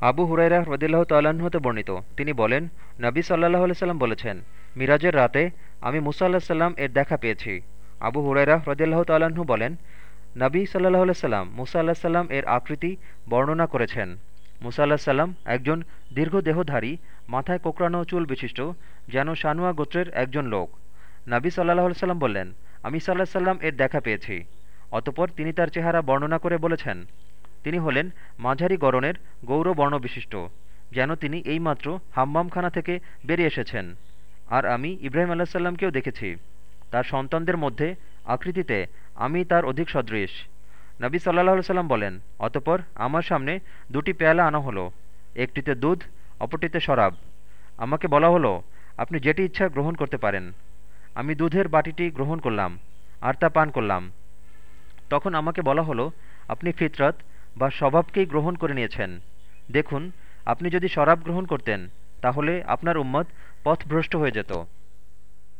আবু হুরাইরা রদিল্লাহ তাল্লাহ্ন হতে বর্ণিত। তিনি বলেন, নবী সাল্লাহ সাল্লাম বলেছেন, মিরাজের রাতে আমি মুসা আল্লাহ সাল্লাম এর দেখা পেয়েছি। আবু হুরাইরা রদিল্লাহ তাল্লাহ্ন বলেন, নবী সাল্লাহ সাল্লাম মুসা আল্লাহ সাল্লাম এর আকৃতি বর্ণনা করেছেন। মুসা আল্লাহ সাল্লাম একজন দীর্ঘ দেহধারী, মাথায় কোকড়ানো চুল বিশিষ্ট, যেন শানুয়া গোত্রের একজন লোক। নবী সাল্লাহ সাল্লাম বললেন, আমি সাল্লাহ সাল্লাম এর দেখা পেয়েছি। অতপর তিনি তার চেহারা বর্ণনা করে বলেছেন তিনি হলেন মাঝারি গরনের গৌরবর্ণ বিশিষ্ট যেন তিনি এইমাত্র হাম্মামখানা থেকে বেরিয়ে এসেছেন। আর আমি ইব্রাহিম আল্লাহ সাল্লামকেও দেখেছি। তার সন্তানদের মধ্যে আকৃতিতে আমি তার অধিক সদৃশ। নবী সাল্লাহ সাল্লাম বলেন, অতপর আমার সামনে দুটি পেয়ালা আনা হলো, একটিতে দুধ, অপরটিতে শরাব। আমাকে বলা হলো, আপনি যেটি ইচ্ছা গ্রহণ করতে পারেন। আমি দুধের বাটিটি গ্রহণ করলাম, আর তা পান করলাম। তখন আমাকে বলা হলো, আপনি ফিতরত বা স্বভাবকেই গ্রহণ করে নিয়েছেন। দেখুন, আপনি যদি শরাব গ্রহণ করতেন, তাহলে আপনার উম্মত পথভ্রষ্ট হয়ে যেত।